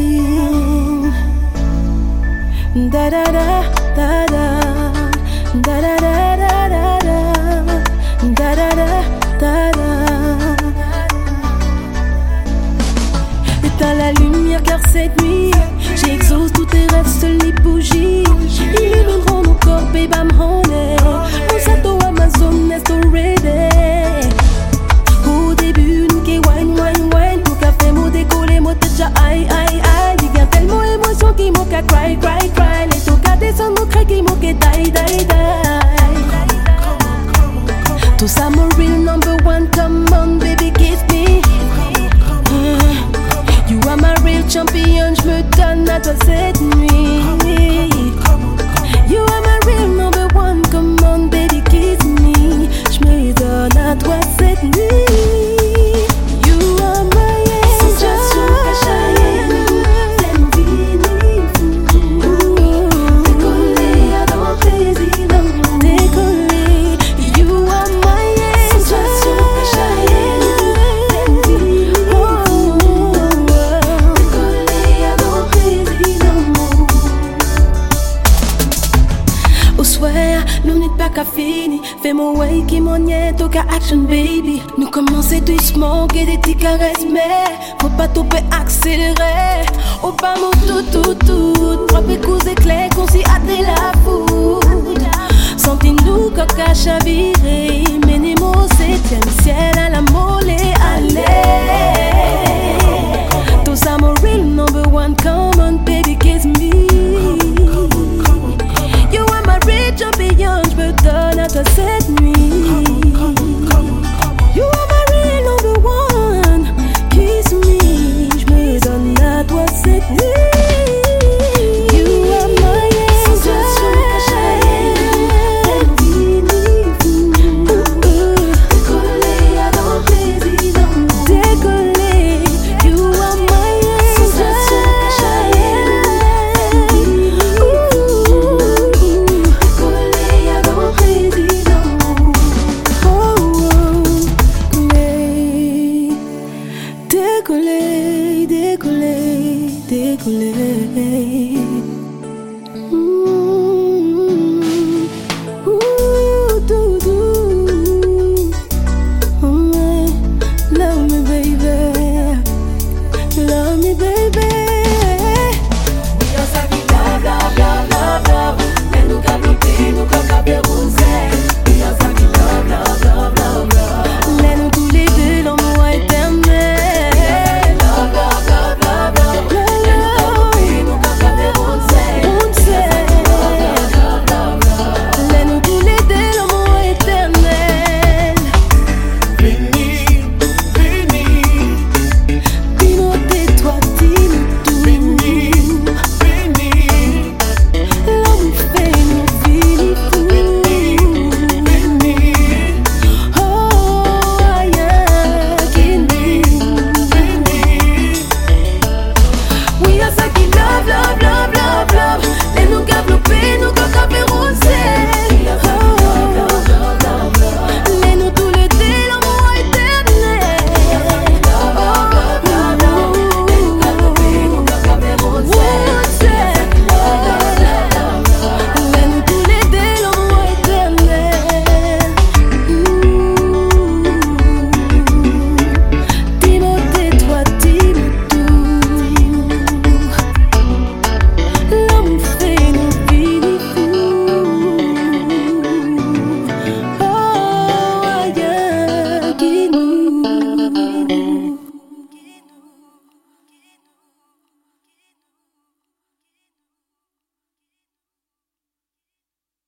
crying. Da la lumière car cette nuit j'exauce tous tes rêves, seuls les bougies illumineront nos corps, babe I'm honest. Qui m'ont qu'à die, die, die Tout ça, mon real number one, come on baby, kiss me. Uh, You are my real champion, je me donne à toi cette Fais mon way qui m'en est au cas action baby. Nous commençons tous, je manque de tes caresses, mais faut pas tout paix accélérer. Ou pas mon tout tout tout, trop bien. the sickness. Baby.